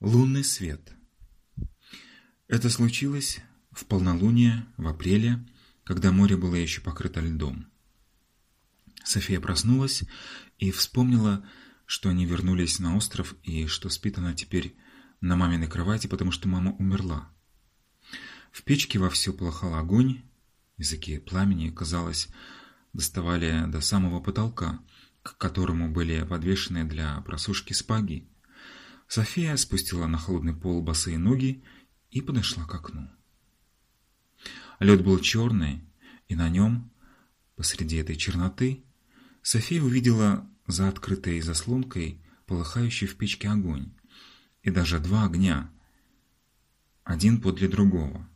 Лунный свет. Это случилось в полнолуние в апреле, когда море было еще покрыто льдом. София проснулась и вспомнила, что они вернулись на остров и что спит она теперь на маминой кровати, потому что мама умерла. В печке вовсю полыхал огонь, языки пламени, казалось, доставали до самого потолка, к которому были подвешены для просушки спаги. София спустила на холодный пол босые ноги и подошла к окну. Лед был черный, и на нем, посреди этой черноты, София увидела за открытой заслонкой полыхающий в печке огонь, и даже два огня, один подле другого.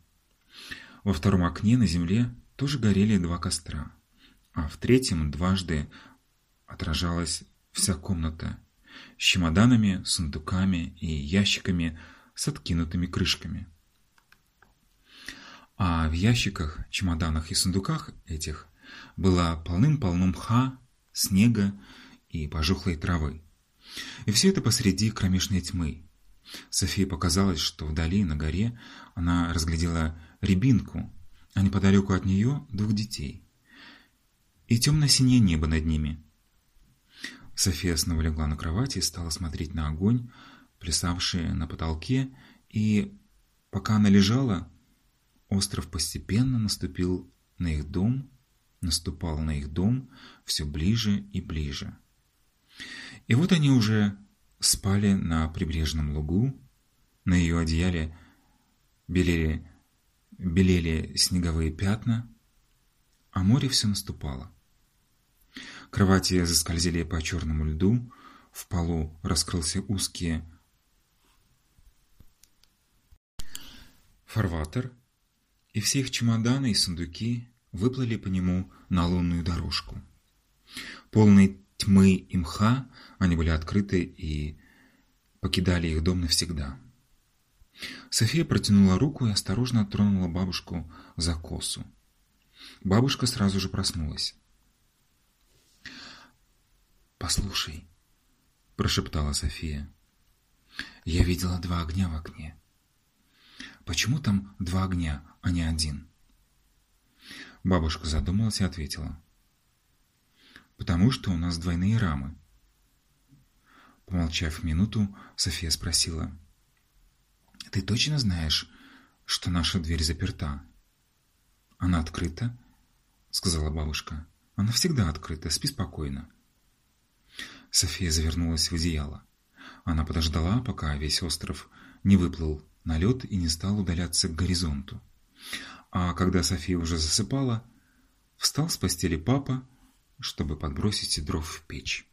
Во втором окне на земле тоже горели два костра, а в третьем дважды отражалась вся комната, с чемоданами, сундуками и ящиками с откинутыми крышками. А в ящиках, чемоданах и сундуках этих было полным-полно мха, снега и пожухлой травы. И все это посреди кромешной тьмы. Софии показалось, что вдали, на горе, она разглядела рябинку, а неподалеку от нее двух детей. И темно-синее небо над ними – София снова легла на кровати и стала смотреть на огонь, плясавший на потолке, и пока она лежала, остров постепенно наступил на их дом, наступал на их дом все ближе и ближе. И вот они уже спали на прибрежном лугу, на ее одеяле белели, белели снеговые пятна, а море все наступало. Кровати заскользили по черному льду, в полу раскрылся узкий фарватер, и все их чемоданы и сундуки выплыли по нему на лунную дорожку. Полной тьмы и мха они были открыты и покидали их дом навсегда. София протянула руку и осторожно тронула бабушку за косу. Бабушка сразу же проснулась. «Послушай», – прошептала София. «Я видела два огня в окне. Почему там два огня, а не один?» Бабушка задумалась и ответила. «Потому что у нас двойные рамы». Помолчав минуту, София спросила. «Ты точно знаешь, что наша дверь заперта?» «Она открыта», — сказала бабушка. «Она всегда открыта, спи спокойно». София завернулась в одеяло. Она подождала, пока весь остров не выплыл на лед и не стал удаляться к горизонту. А когда София уже засыпала, встал с постели папа, чтобы подбросить дров в печь.